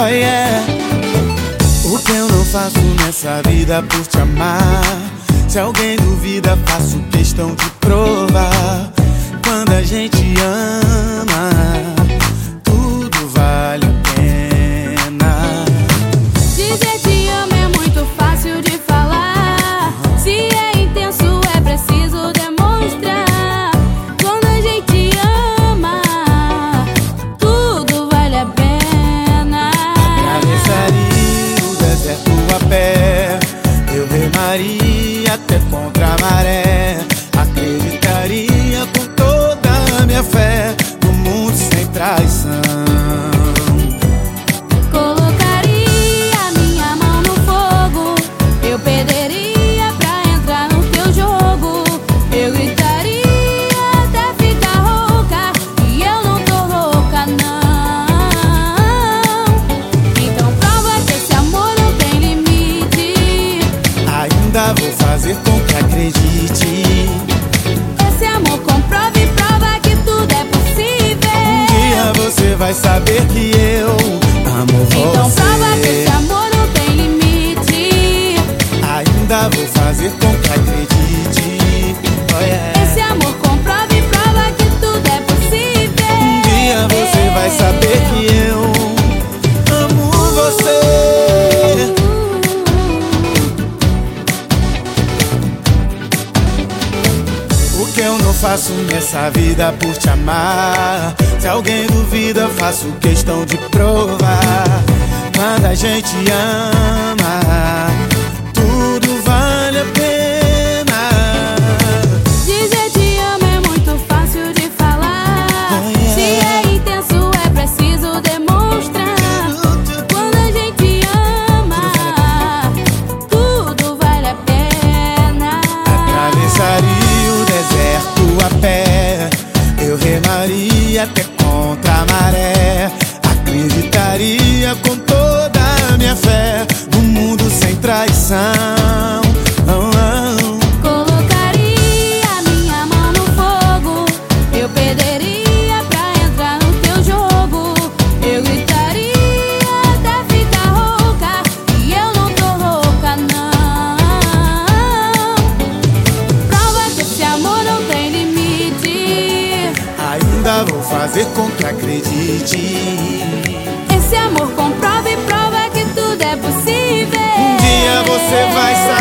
Oh yeah. O que eu não faço nessa vida por te amar? Se alguém duvida, faço questão de provar. Vou fazer com que acredite. Esse amor comprova e prova que tudo é possível. Um dia você vai saber que eu amo você. Então prova que esse amor não tem limite. Ainda vou faço nessa vida por te amar. Se alguém duvida, faço questão de provar. Quando a gente ama. até contra a maré. Acreditaria com de ti. Esse amor comprova e prova que tudo é possível. Um dia você vai sair.